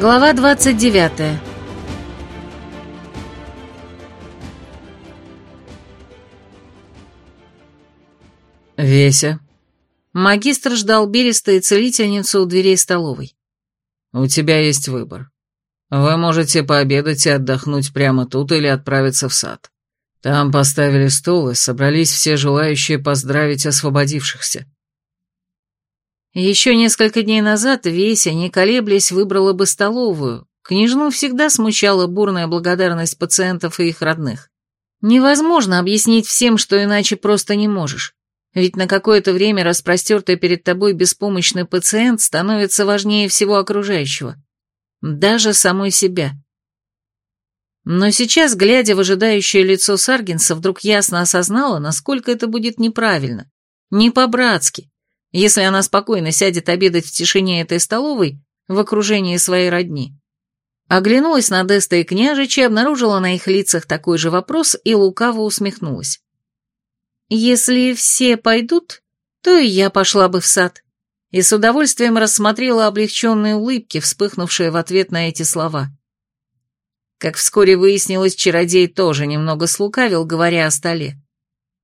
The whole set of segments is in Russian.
Глава 29 «Веся». Магистр ждал Береста и целительницу у дверей столовой. «У тебя есть выбор. Вы можете пообедать и отдохнуть прямо тут или отправиться в сад. Там поставили стол и собрались все желающие поздравить освободившихся». Еще несколько дней назад Веся, не колеблясь, выбрала бы столовую. Княжну всегда смущала бурная благодарность пациентов и их родных. Невозможно объяснить всем, что иначе просто не можешь. Ведь на какое-то время распростертый перед тобой беспомощный пациент становится важнее всего окружающего. Даже самой себя. Но сейчас, глядя в ожидающее лицо Саргинса, вдруг ясно осознала, насколько это будет неправильно, не по-братски, если она спокойно сядет обедать в тишине этой столовой в окружении своей родни. Оглянулась на Деста и княжича, обнаружила на их лицах такой же вопрос и лукаво усмехнулась. Если все пойдут, то и я пошла бы в сад. И с удовольствием рассмотрела облегченные улыбки, вспыхнувшие в ответ на эти слова. Как вскоре выяснилось, чародей тоже немного слукавил, говоря о столе.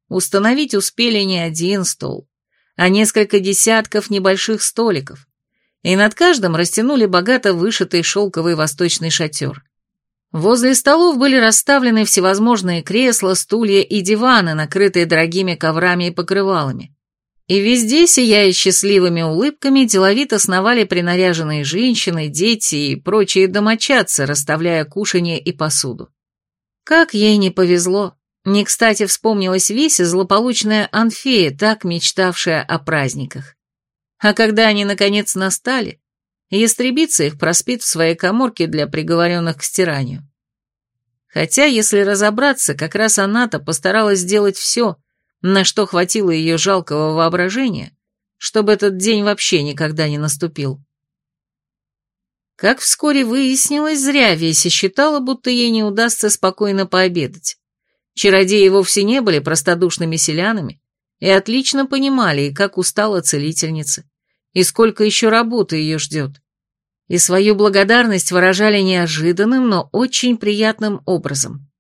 Установить успели не один стол, а несколько десятков небольших столиков, и над каждым растянули богато вышитый шелковый восточный шатер. Возле столов были расставлены всевозможные кресла, стулья и диваны, накрытые дорогими коврами и покрывалами. И везде, сияя счастливыми улыбками, деловито сновали принаряженные женщины, дети и прочие домочадцы, расставляя кушанье и посуду. Как ей не повезло. Не кстати вспомнилась Весе злополучная Анфея, так мечтавшая о праздниках. А когда они наконец настали, Ястребица их проспит в своей коморке для приговоренных к стиранию. Хотя, если разобраться, как раз она-то постаралась сделать все, на что хватило ее жалкого воображения, чтобы этот день вообще никогда не наступил. Как вскоре выяснилось, зря Веся считала, будто ей не удастся спокойно пообедать. Чародеи вовсе не были простодушными селянами и отлично понимали, как устала целительница, и сколько еще работы ее ждет. И свою благодарность выражали неожиданным, но очень приятным образом.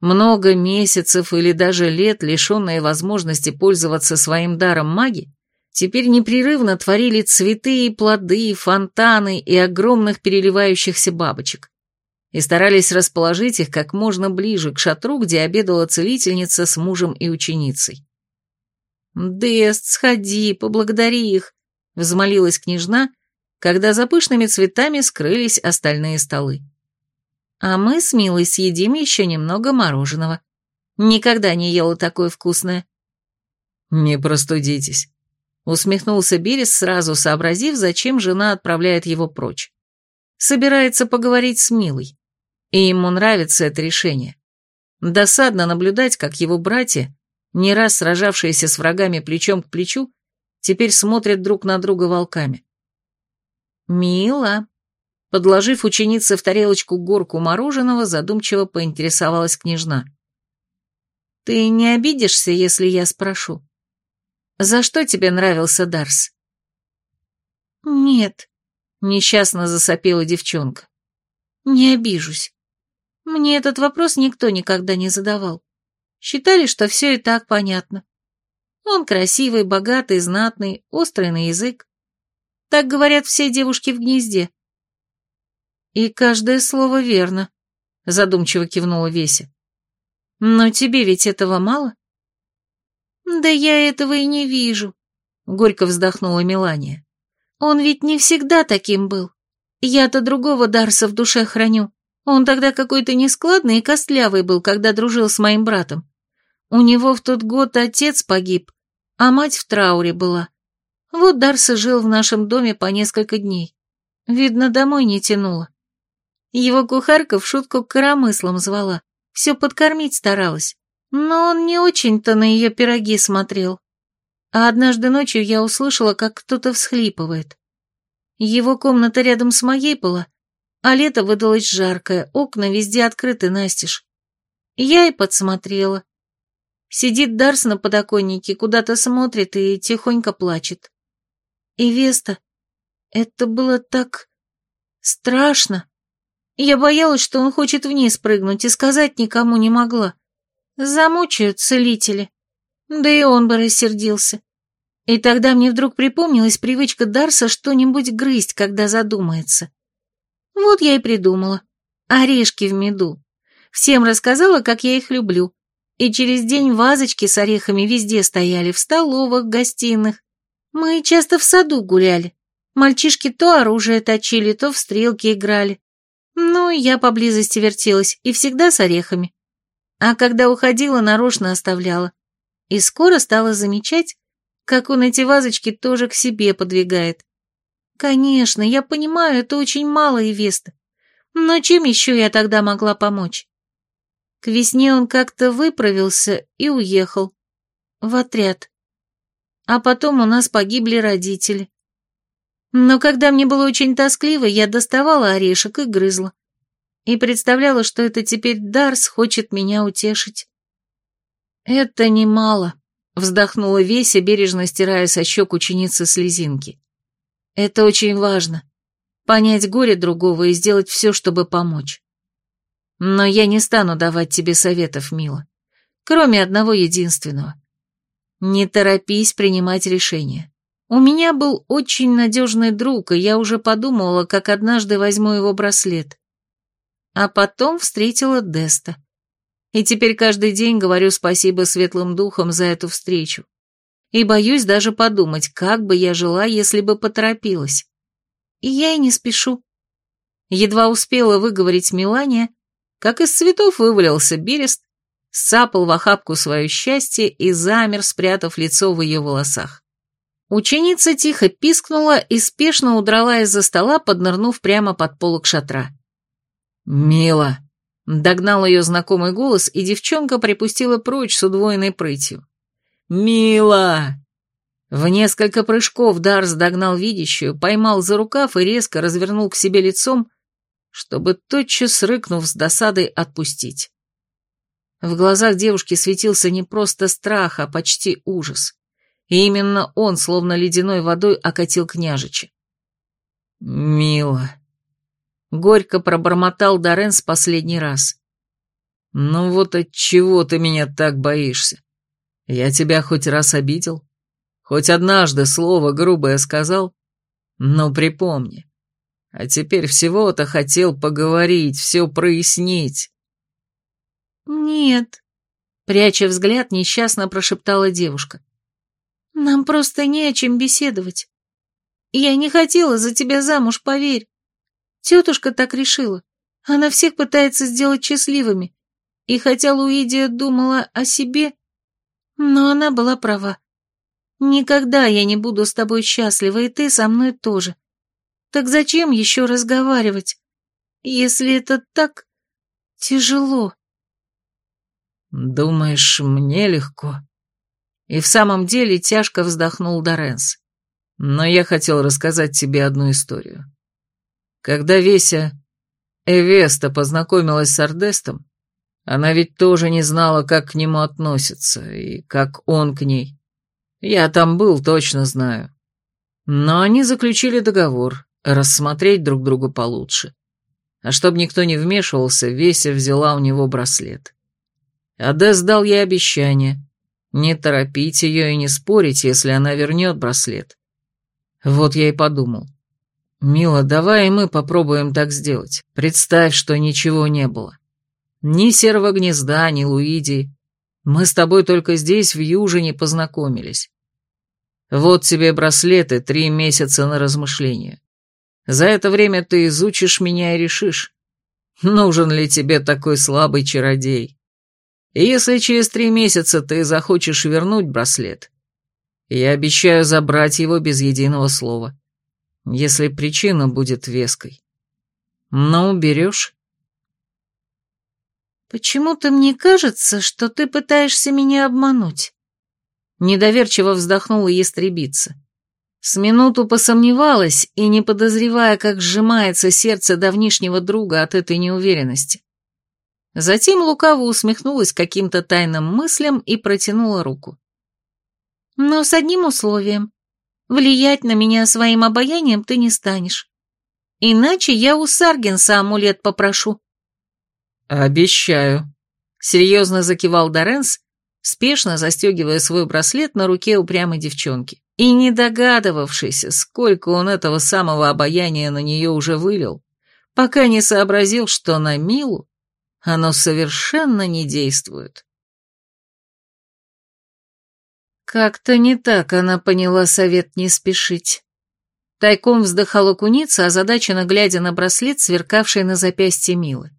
Много месяцев или даже лет, лишенные возможности пользоваться своим даром маги, теперь непрерывно творили цветы и плоды, фонтаны и огромных переливающихся бабочек. И старались расположить их как можно ближе к шатру, где обедала целительница с мужем и ученицей. «Дест, сходи, поблагодари их», взмолилась княжна, когда за пышными цветами скрылись остальные столы. А мы с Милой съедим еще немного мороженого. Никогда не ела такое вкусное. Не простудитесь, усмехнулся Берес, сразу сообразив, зачем жена отправляет его прочь. Собирается поговорить с Милой, и ему нравится это решение. Досадно наблюдать, как его братья, не раз сражавшиеся с врагами плечом к плечу, теперь смотрят друг на друга волками. «Мило», подложив ученице в тарелочку горку мороженого, задумчиво поинтересовалась княжна. «Ты не обидишься, если я спрошу? За что тебе нравился Дарс?» «Нет», — несчастно засопела девчонка. «Не обижусь. Мне этот вопрос никто никогда не задавал. Считали, что все и так понятно. Он красивый, богатый, знатный, острый на язык. Так говорят все девушки в гнезде. И каждое слово верно, задумчиво кивнула Веся. Но тебе ведь этого мало? Да я этого и не вижу, горько вздохнула Мелания. Он ведь не всегда таким был. Я-то другого Дарса в душе храню. Он тогда какой-то нескладный и костлявый был, когда дружил с моим братом. У него в тот год отец погиб, а мать в трауре была. Вот Дарса жил в нашем доме по несколько дней. Видно, домой не тянуло. Его кухарка в шутку коромыслом звала, все подкормить старалась, но он не очень-то на ее пироги смотрел. А однажды ночью я услышала, как кто-то всхлипывает. Его комната рядом с моей была, а лето выдалось жаркое, окна везде открыты настежь. Я и подсмотрела. Сидит Дарс на подоконнике, куда-то смотрит и тихонько плачет. И Веста, это было так... Страшно. Я боялась, что он хочет вниз прыгнуть, и сказать никому не могла. Замучают целители. Да и он бы рассердился. И тогда мне вдруг припомнилась привычка Дарса что-нибудь грызть, когда задумается. Вот я и придумала. Орешки в меду. Всем рассказала, как я их люблю. И через день вазочки с орехами везде стояли, в столовых, гостиных. Мы часто в саду гуляли. Мальчишки то оружие точили, то в стрелки играли. Ну, я поблизости вертелась, и всегда с орехами. А когда уходила, нарочно оставляла. И скоро стала замечать, как он эти вазочки тоже к себе подвигает. Конечно, я понимаю, это очень мало и веста. Но чем еще я тогда могла помочь? К весне он как-то выправился и уехал. В отряд. А потом у нас погибли родители. Но когда мне было очень тоскливо, я доставала орешек и грызла. И представляла, что это теперь Дарс хочет меня утешить. «Это немало», — вздохнула Веся, бережно стирая со щек ученицы слезинки. «Это очень важно. Понять горе другого и сделать все, чтобы помочь. Но я не стану давать тебе советов, Мила. Кроме одного единственного. Не торопись принимать решения. У меня был очень надежный друг, и я уже подумала, как однажды возьму его браслет. А потом встретила Деста. И теперь каждый день говорю спасибо светлым духам за эту встречу. И боюсь даже подумать, как бы я жила, если бы поторопилась. И я и не спешу. Едва успела выговорить Милания, как из цветов вывалился Берест, сцапал в охапку свое счастье и замер, спрятав лицо в ее волосах. Ученица тихо пискнула и спешно удрала из-за стола, поднырнув прямо под полок шатра. «Мила!» — догнал ее знакомый голос, и девчонка припустила прочь с удвоенной прытью. «Мила!» В несколько прыжков Дарс догнал видящую, поймал за рукав и резко развернул к себе лицом, чтобы тотчас, рыкнув с досадой, отпустить. В глазах девушки светился не просто страх, а почти ужас и именно он, словно ледяной водой, окатил княжича. «Мило», — горько пробормотал Доренс последний раз. «Ну вот от чего ты меня так боишься? Я тебя хоть раз обидел? Хоть однажды слово грубое сказал? Ну, припомни. А теперь всего-то хотел поговорить, все прояснить». «Нет», — пряча взгляд, несчастно прошептала девушка. Нам просто не о чем беседовать. Я не хотела за тебя замуж, поверь. Тетушка так решила. Она всех пытается сделать счастливыми. И хотя Луидия думала о себе, но она была права. Никогда я не буду с тобой счастлива, и ты со мной тоже. Так зачем еще разговаривать, если это так тяжело? Думаешь, мне легко? И в самом деле тяжко вздохнул Доренс. Но я хотел рассказать тебе одну историю. Когда Веся Эвеста познакомилась с Ардестом, она ведь тоже не знала, как к нему относится и как он к ней. Я там был, точно знаю. Но они заключили договор, рассмотреть друг друга получше. А чтобы никто не вмешивался, Веся взяла у него браслет. Адес дал ей обещание, не торопить ее и не спорить, если она вернет браслет. Вот я и подумал. «Мила, давай и мы попробуем так сделать. Представь, что ничего не было. Ни серого гнезда, ни Луидии. Мы с тобой только здесь, в Южине, познакомились. Вот тебе браслеты, три месяца на размышление. За это время ты изучишь меня и решишь, нужен ли тебе такой слабый чародей. И если через три месяца ты захочешь вернуть браслет, я обещаю забрать его без единого слова, если причина будет веской. Но уберешь? Почему-то мне кажется, что ты пытаешься меня обмануть. Недоверчиво вздохнула ястребица. С минуту посомневалась и не подозревая, как сжимается сердце давнишнего друга от этой неуверенности. Затем лукаво усмехнулась каким-то тайным мыслям и протянула руку. «Но с одним условием. Влиять на меня своим обаянием ты не станешь. Иначе я у Саргенса амулет попрошу». «Обещаю», — серьезно закивал Доренс, спешно застегивая свой браслет на руке упрямой девчонки, и не догадывавшийся, сколько он этого самого обаяния на нее уже вылил, пока не сообразил, что на Милу оно совершенно не действует. Как-то не так она поняла совет не спешить. Тайком вздыхала куница, озадаченно глядя на браслет, сверкавший на запястье Милы.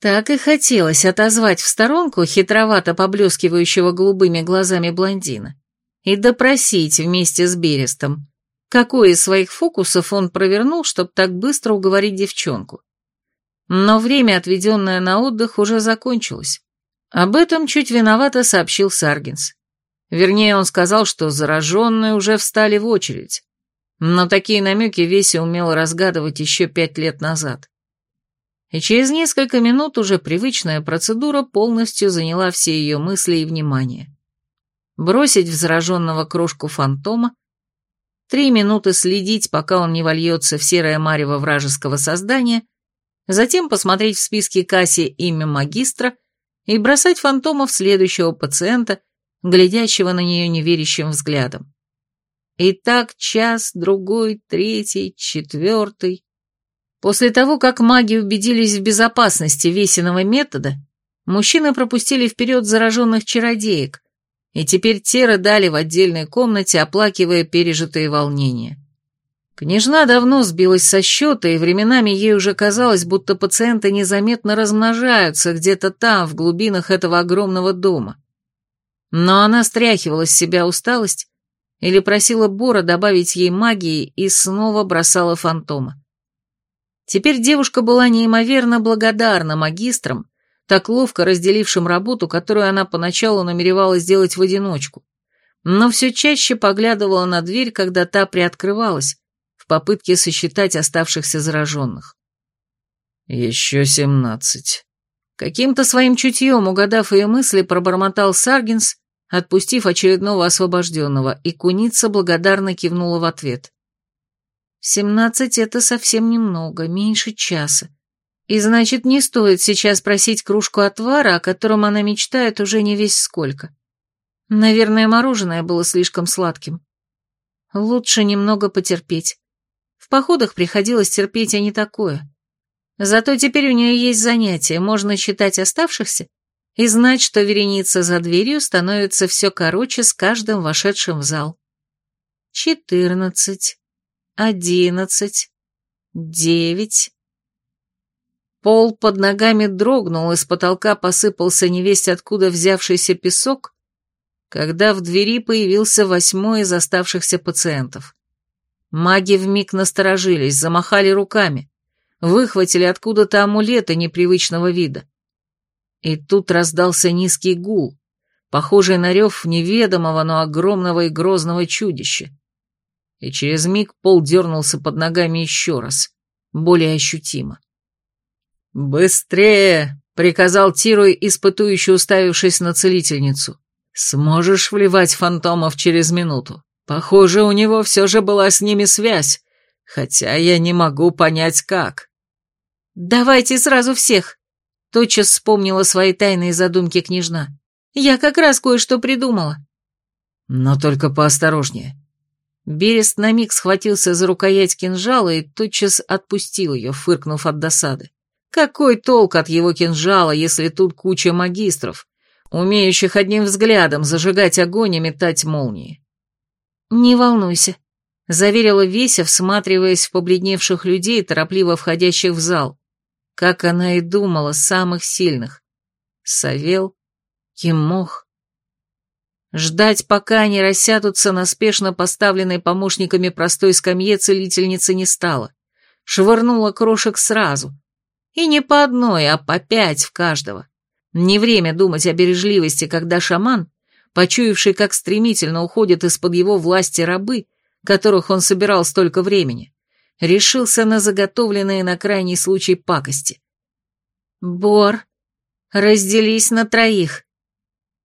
Так и хотелось отозвать в сторонку хитровато поблескивающего голубыми глазами блондина и допросить вместе с Берестом, какой из своих фокусов он провернул, чтобы так быстро уговорить девчонку. Но время, отведенное на отдых, уже закончилось. Об этом чуть виновато сообщил Саргинс. Вернее, он сказал, что зараженные уже встали в очередь. Но такие намеки Веси умел разгадывать еще пять лет назад и через несколько минут уже привычная процедура полностью заняла все ее мысли и внимание. Бросить в зараженного крошку фантома, три минуты следить, пока он не вольется в серое марево вражеского создания, затем посмотреть в списке кассе имя магистра и бросать фантомов следующего пациента, глядящего на нее неверящим взглядом. И так час, другой, третий, четвертый. После того, как маги убедились в безопасности весенного метода, мужчины пропустили вперед зараженных чародеек, и теперь те рыдали в отдельной комнате, оплакивая пережитые волнения. Княжна давно сбилась со счета, и временами ей уже казалось, будто пациенты незаметно размножаются где-то там, в глубинах этого огромного дома. Но она стряхивала с себя усталость или просила Бора добавить ей магии и снова бросала фантома. Теперь девушка была неимоверно благодарна магистрам, так ловко разделившим работу, которую она поначалу намеревалась сделать в одиночку, но все чаще поглядывала на дверь, когда та приоткрывалась, в попытке сосчитать оставшихся зараженных. «Еще семнадцать». Каким-то своим чутьем, угадав ее мысли, пробормотал Саргинс, отпустив очередного освобожденного, и куница благодарно кивнула в ответ. Семнадцать — это совсем немного, меньше часа. И значит, не стоит сейчас просить кружку отвара, о котором она мечтает уже не весь сколько. Наверное, мороженое было слишком сладким. Лучше немного потерпеть. В походах приходилось терпеть, а не такое. Зато теперь у нее есть занятие, можно считать оставшихся и знать, что вереница за дверью становится все короче с каждым вошедшим в зал. Четырнадцать одиннадцать, девять. Пол под ногами дрогнул, из потолка посыпался невесть откуда взявшийся песок, когда в двери появился восьмой из оставшихся пациентов. Маги вмиг насторожились, замахали руками, выхватили откуда-то амулеты непривычного вида. И тут раздался низкий гул, похожий на рев неведомого, но огромного и грозного чудища и через миг пол дернулся под ногами еще раз, более ощутимо. «Быстрее!» — приказал Тирой, испытующе уставившись на целительницу. «Сможешь вливать фантомов через минуту. Похоже, у него все же была с ними связь, хотя я не могу понять, как». «Давайте сразу всех!» — тотчас вспомнила свои тайные задумки княжна. «Я как раз кое-что придумала». «Но только поосторожнее. Берест на миг схватился за рукоять кинжала и тотчас отпустил ее, фыркнув от досады. Какой толк от его кинжала, если тут куча магистров, умеющих одним взглядом зажигать огонь и метать молнии? «Не волнуйся», — заверила Веся, всматриваясь в побледневших людей, торопливо входящих в зал. Как она и думала, самых сильных. Савел, Кимох, Ждать, пока они рассядутся на спешно поставленной помощниками простой скамье, целительница не стала. Швырнула крошек сразу. И не по одной, а по пять в каждого. Не время думать о бережливости, когда шаман, почуявший, как стремительно уходят из-под его власти рабы, которых он собирал столько времени, решился на заготовленные на крайний случай пакости. «Бор, разделись на троих»,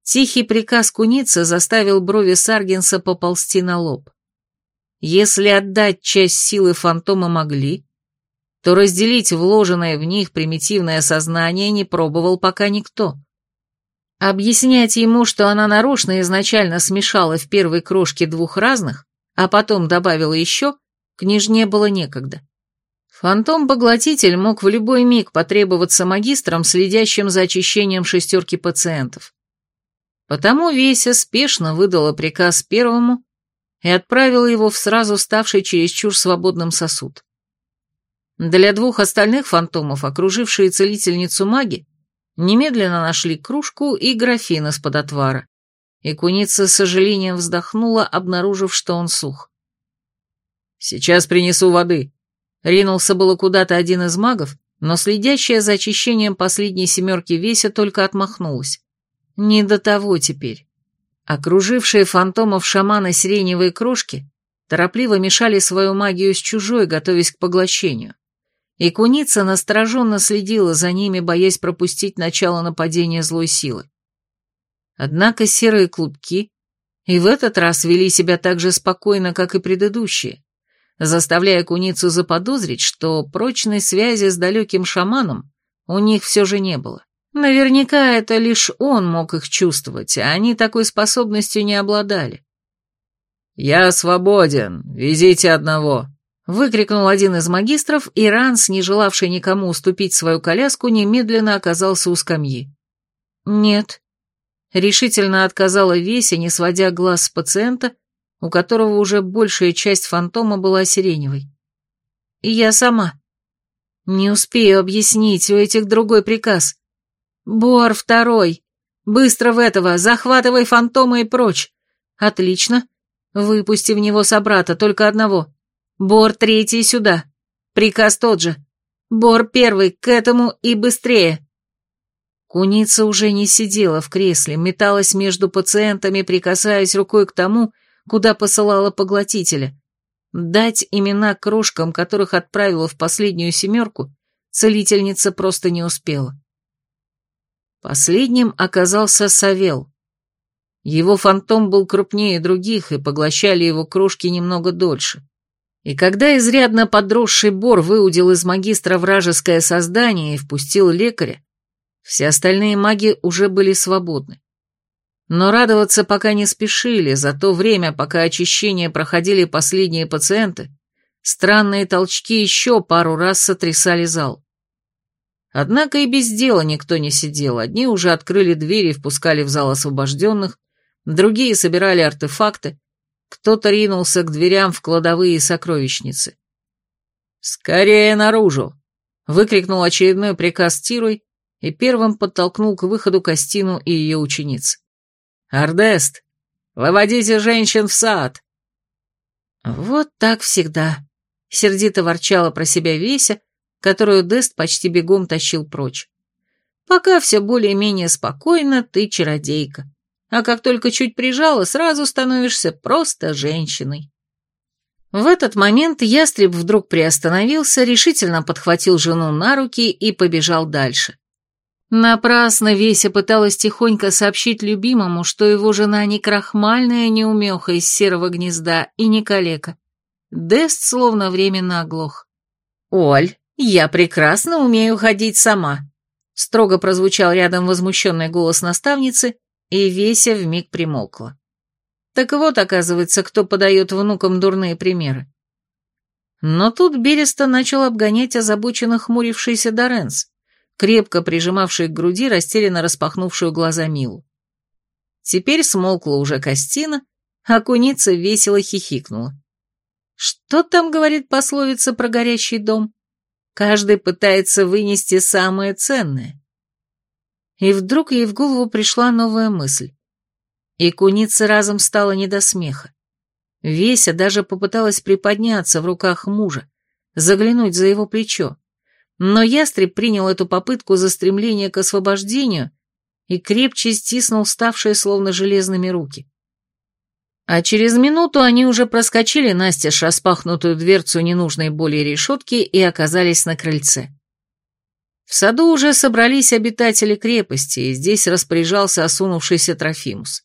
Тихий приказ куницы заставил брови Саргенса поползти на лоб. Если отдать часть силы фантома могли, то разделить вложенное в них примитивное сознание не пробовал пока никто. Объяснять ему, что она нарочно изначально смешала в первой крошке двух разных, а потом добавила еще, княжне было некогда. Фантом-поглотитель мог в любой миг потребоваться магистрам, следящим за очищением шестерки пациентов. Потому Веся спешно выдала приказ первому и отправила его в сразу ставший чересчур свободным сосуд. Для двух остальных фантомов, окружившие целительницу маги, немедленно нашли кружку и графин из-под отвара, и куница с сожалением вздохнула, обнаружив, что он сух. «Сейчас принесу воды», — ринулся было куда-то один из магов, но следящая за очищением последней семерки Веся только отмахнулась. Не до того теперь. Окружившие фантомов шаманы сиреневые крошки торопливо мешали свою магию с чужой, готовясь к поглощению. И куница настороженно следила за ними, боясь пропустить начало нападения злой силы. Однако серые клубки и в этот раз вели себя так же спокойно, как и предыдущие, заставляя куницу заподозрить, что прочной связи с далеким шаманом у них все же не было. Наверняка это лишь он мог их чувствовать, а они такой способностью не обладали. «Я свободен, везите одного», — выкрикнул один из магистров, и Ранс, не желавший никому уступить свою коляску, немедленно оказался у скамьи. «Нет», — решительно отказала Веся, не сводя глаз с пациента, у которого уже большая часть фантома была сиреневой. «Я сама. Не успею объяснить, у этих другой приказ. «Бор второй! Быстро в этого! Захватывай фантома и прочь! Отлично! Выпусти в него собрата, только одного. Бор третий сюда. Приказ тот же. Бор первый, к этому и быстрее!» Куница уже не сидела в кресле, металась между пациентами, прикасаясь рукой к тому, куда посылала поглотителя. Дать имена кружкам, которых отправила в последнюю семерку, целительница просто не успела. Последним оказался Савел. Его фантом был крупнее других, и поглощали его кружки немного дольше. И когда изрядно подросший бор выудил из магистра вражеское создание и впустил лекаря, все остальные маги уже были свободны. Но радоваться пока не спешили, за то время, пока очищение проходили последние пациенты, странные толчки еще пару раз сотрясали зал. Однако и без дела никто не сидел. Одни уже открыли двери и впускали в зал освобожденных, другие собирали артефакты, кто-то ринулся к дверям в кладовые сокровищницы. «Скорее наружу!» — выкрикнул очередной приказ Тируй и первым подтолкнул к выходу Костину и ее учениц. «Ардест, выводите женщин в сад!» «Вот так всегда», — сердито ворчала про себя Веся, которую Дест почти бегом тащил прочь. Пока все более-менее спокойно, ты чародейка. А как только чуть прижала, сразу становишься просто женщиной. В этот момент ястреб вдруг приостановился, решительно подхватил жену на руки и побежал дальше. Напрасно Веся пыталась тихонько сообщить любимому, что его жена не крахмальная неумеха из серого гнезда и не калека. Дест словно временно оглох. «Оль, «Я прекрасно умею ходить сама», — строго прозвучал рядом возмущенный голос наставницы, и Веся вмиг примолкла. Так вот, оказывается, кто подает внукам дурные примеры. Но тут Береста начал обгонять озабоченно хмурившийся Доренс, крепко прижимавший к груди растерянно распахнувшую глаза Милу. Теперь смолкла уже Костина, а куница весело хихикнула. Что там говорит пословица про горящий дом? Каждый пытается вынести самое ценное. И вдруг ей в голову пришла новая мысль. И куница разом стала не до смеха. Веся даже попыталась приподняться в руках мужа, заглянуть за его плечо. Но ястреб принял эту попытку за стремление к освобождению и крепче стиснул ставшие словно железными руки. А через минуту они уже проскочили настежь распахнутую дверцу ненужной более решетки и оказались на крыльце. В саду уже собрались обитатели крепости, и здесь распоряжался осунувшийся Трофимус.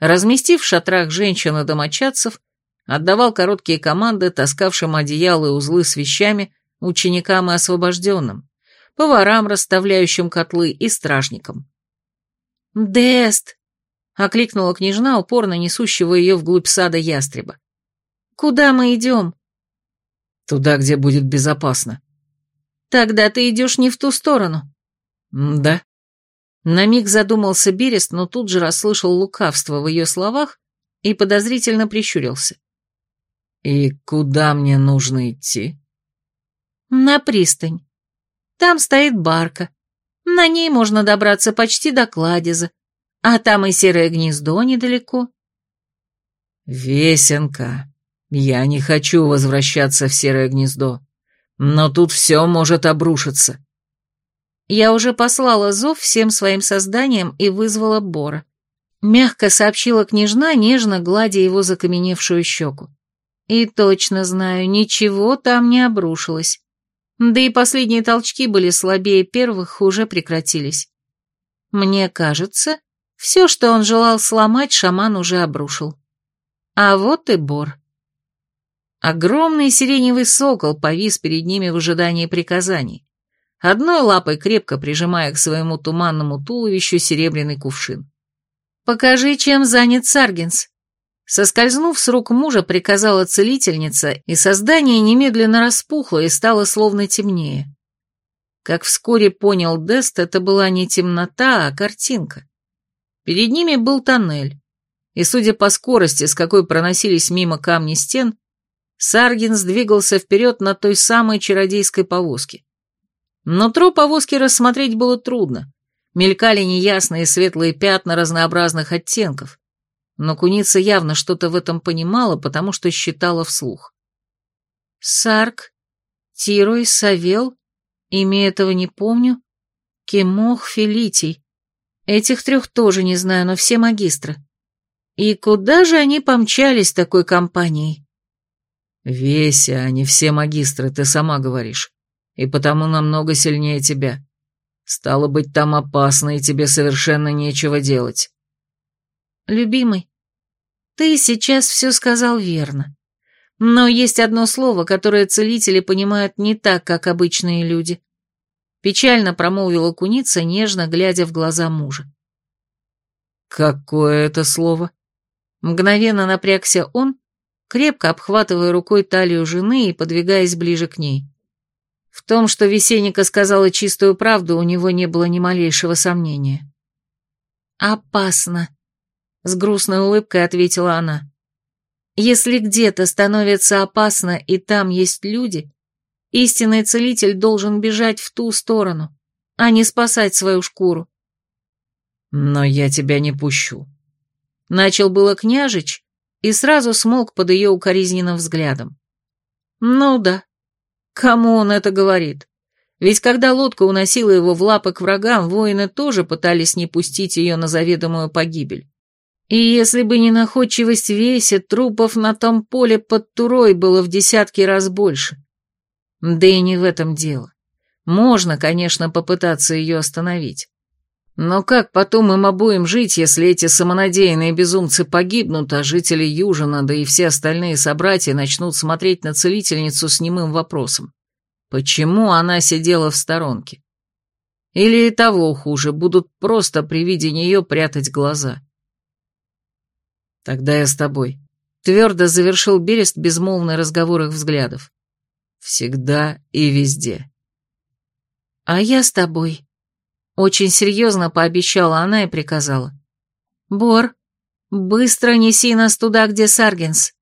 Разместив в шатрах женщин и домочадцев, отдавал короткие команды таскавшим одеяла и узлы с вещами ученикам и освобожденным, поварам, расставляющим котлы, и стражникам. «Дест!» — окликнула княжна, упорно несущего ее вглубь сада ястреба. «Куда мы идем?» «Туда, где будет безопасно». «Тогда ты идешь не в ту сторону». «Да». На миг задумался Берест, но тут же расслышал лукавство в ее словах и подозрительно прищурился. «И куда мне нужно идти?» «На пристань. Там стоит барка. На ней можно добраться почти до кладеза, а там и серое гнездо недалеко». «Весенка, я не хочу возвращаться в серое гнездо, но тут все может обрушиться». Я уже послала зов всем своим созданиям и вызвала Бора. Мягко сообщила княжна, нежно гладя его закаменевшую щеку. И точно знаю, ничего там не обрушилось. Да и последние толчки были слабее первых, уже прекратились. Мне кажется, все, что он желал сломать, шаман уже обрушил. А вот и Бор. Огромный сиреневый сокол повис перед ними в ожидании приказаний одной лапой крепко прижимая к своему туманному туловищу серебряный кувшин. «Покажи, чем занят Саргинс». Соскользнув с рук мужа, приказала целительница, и создание немедленно распухло и стало словно темнее. Как вскоре понял Дест, это была не темнота, а картинка. Перед ними был тоннель, и, судя по скорости, с какой проносились мимо камни стен, Саргинс двигался вперед на той самой чародейской повозке. Нутро повозки рассмотреть было трудно. Мелькали неясные светлые пятна разнообразных оттенков. Но куница явно что-то в этом понимала, потому что считала вслух. Сарк, Тирой, Савел, имя этого не помню, Кемох, Фелитий. Этих трех тоже не знаю, но все магистры. И куда же они помчались такой компанией? Веся, они все магистры, ты сама говоришь и потому намного сильнее тебя. Стало быть, там опасно, и тебе совершенно нечего делать. Любимый, ты сейчас все сказал верно. Но есть одно слово, которое целители понимают не так, как обычные люди. Печально промолвила куница, нежно глядя в глаза мужа. «Какое это слово?» Мгновенно напрягся он, крепко обхватывая рукой талию жены и подвигаясь ближе к ней. В том, что Весенника сказала чистую правду, у него не было ни малейшего сомнения. «Опасно», — с грустной улыбкой ответила она. «Если где-то становится опасно, и там есть люди, истинный целитель должен бежать в ту сторону, а не спасать свою шкуру». «Но я тебя не пущу», — начал было княжич и сразу смолк под ее укоризненным взглядом. «Ну да, Кому он это говорит? Ведь когда лодка уносила его в лапы к врагам, воины тоже пытались не пустить ее на заведомую погибель. И если бы не находчивость веси, трупов на том поле под Турой было в десятки раз больше. Да и не в этом дело. Можно, конечно, попытаться ее остановить. Но как потом им обоим жить, если эти самонадеянные безумцы погибнут, а жители Южина, да и все остальные собратья начнут смотреть на целительницу с немым вопросом? Почему она сидела в сторонке? Или и того хуже, будут просто при виде нее прятать глаза? Тогда я с тобой. Твердо завершил Берест безмолвный разговор их взглядов. Всегда и везде. А я с тобой, очень серьезно пообещала она и приказала. «Бор, быстро неси нас туда, где Саргенс».